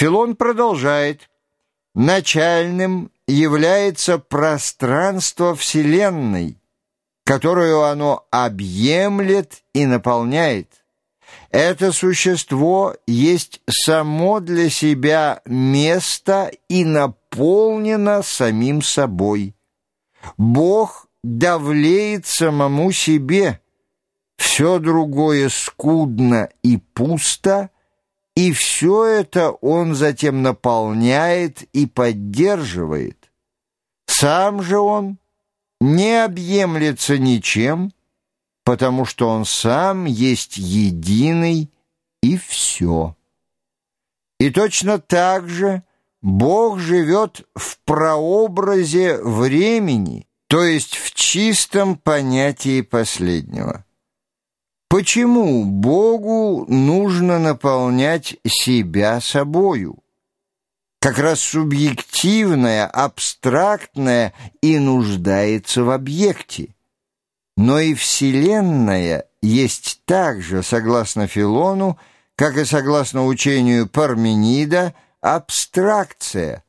Филон продолжает. Начальным является пространство Вселенной, которую оно объемлет и наполняет. Это существо есть само для себя место и наполнено самим собой. Бог давлеет самому себе. Все другое скудно и пусто, и все это он затем наполняет и поддерживает. Сам же он не объемлется ничем, потому что он сам есть единый и все. И точно так же Бог живет в прообразе времени, то есть в чистом понятии последнего. Почему Богу нужно наполнять себя собою? Как раз субъективное, абстрактное и нуждается в объекте. Но и Вселенная есть также, согласно Филону, как и согласно учению Парменида, абстракция,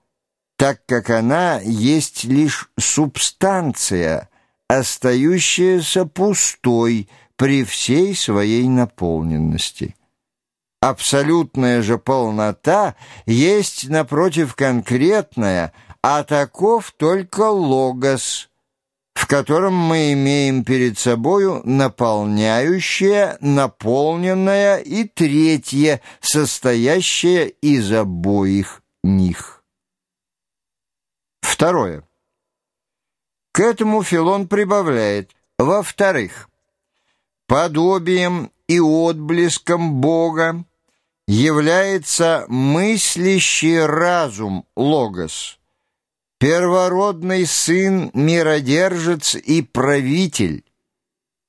так как она есть лишь субстанция, остающаяся пустой при всей своей наполненности. Абсолютная же полнота есть, напротив, конкретная, а таков только логос – в котором мы имеем перед собою наполняющее, наполненное и третье, состоящее из обоих них. Второе. К этому Филон прибавляет, во-вторых, подобием и отблеском Бога является мыслящий разум, логос – первородный сын, миродержец и правитель.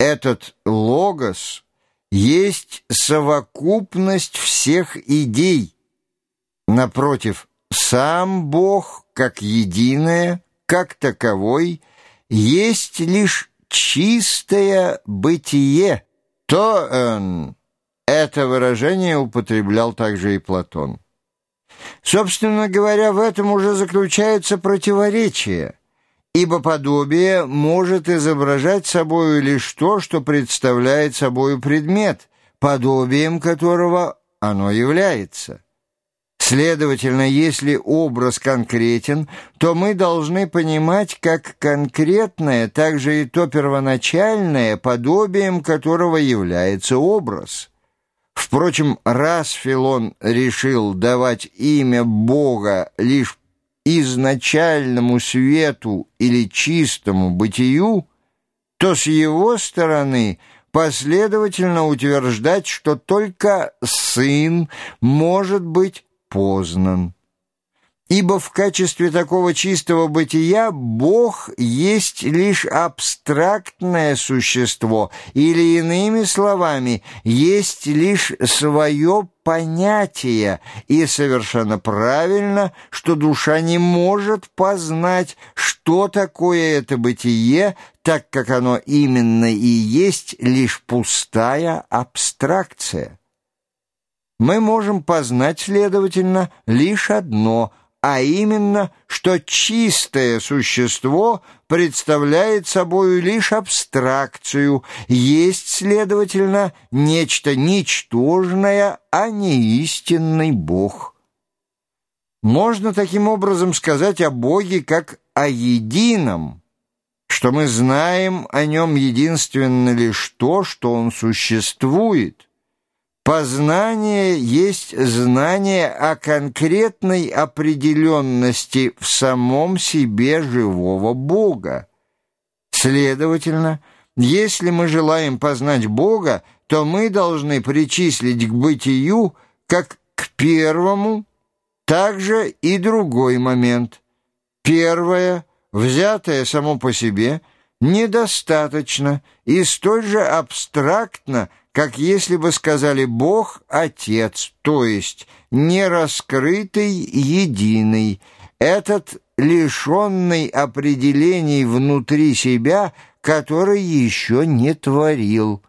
Этот логос есть совокупность всех идей. Напротив, сам Бог, как единое, как таковой, есть лишь чистое бытие. То он, это выражение употреблял также и Платон. Собственно говоря, в этом уже заключается противоречие, ибо подобие может изображать собою лишь то, что представляет собою предмет, подобием которого оно является. Следовательно, если образ конкретен, то мы должны понимать как конкретное, так же и то первоначальное, подобием которого является образ. Впрочем, раз Филон решил давать имя Бога лишь изначальному свету или чистому бытию, то с его стороны последовательно утверждать, что только Сын может быть познан. Ибо в качестве такого чистого бытия Бог есть лишь абстрактное существо, или, иными словами, есть лишь свое понятие, и совершенно правильно, что душа не может познать, что такое это бытие, так как оно именно и есть лишь пустая абстракция. Мы можем познать, следовательно, лишь одно – а именно, что чистое существо представляет собою лишь абстракцию, есть, следовательно, нечто ничтожное, а не истинный Бог. Можно таким образом сказать о Боге как о едином, что мы знаем о нем единственно лишь то, что он существует – Познание есть знание о конкретной определенности в самом себе живого Бога. Следовательно, если мы желаем познать Бога, то мы должны причислить к бытию как к первому, также и другой момент. Первое, взятое само по себе, недостаточно и столь же абстрактно, как если бы сказали «Бог – Отец», то есть нераскрытый единый, этот лишенный определений внутри себя, который еще не творил.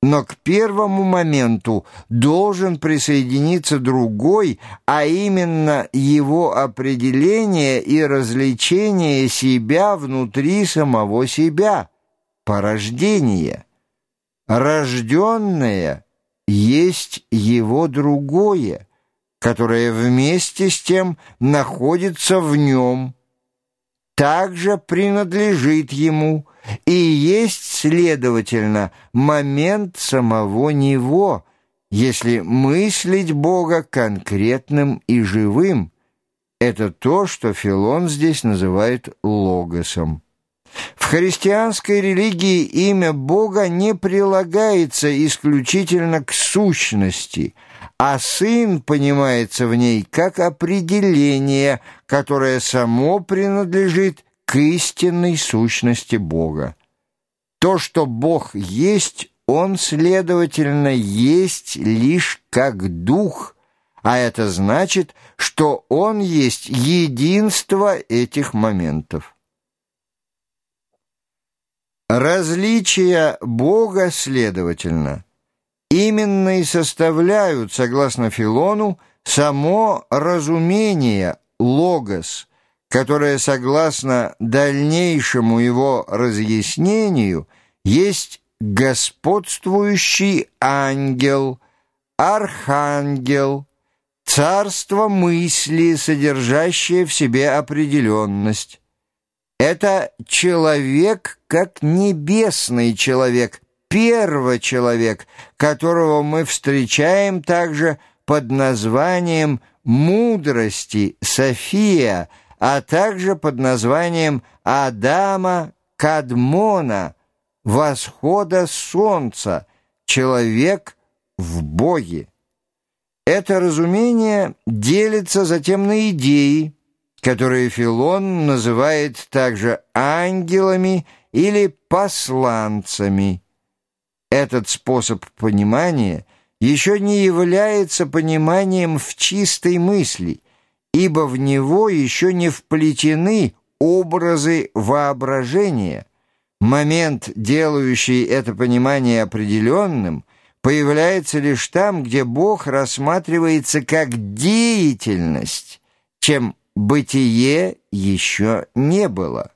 но к первому моменту должен присоединиться другой, а именно его определение и развлечение себя внутри самого себя, порождение. Рожденное есть его другое, которое вместе с тем находится в нем, также принадлежит ему – и есть, следовательно, момент самого Него, если мыслить Бога конкретным и живым. Это то, что Филон здесь называет логосом. В христианской религии имя Бога не прилагается исключительно к сущности, а Сын понимается в ней как определение, которое само принадлежит к истинной сущности Бога. То, что Бог есть, Он, следовательно, есть лишь как Дух, а это значит, что Он есть единство этих моментов. Различия Бога, следовательно, именно и составляют, согласно Филону, само разумение, логос, которое, согласно дальнейшему его разъяснению, есть господствующий ангел, архангел, царство мысли, содержащее в себе определенность. Это человек как небесный человек, первый человек, которого мы встречаем также под названием мудрости София – а также под названием Адама Кадмона, восхода солнца, человек в Боге. Это разумение делится затем на идеи, которые Филон называет также ангелами или посланцами. Этот способ понимания еще не является пониманием в чистой мысли – ибо в него еще не вплетены образы воображения. Момент, делающий это понимание определенным, появляется лишь там, где Бог рассматривается как деятельность, чем бытие еще не было.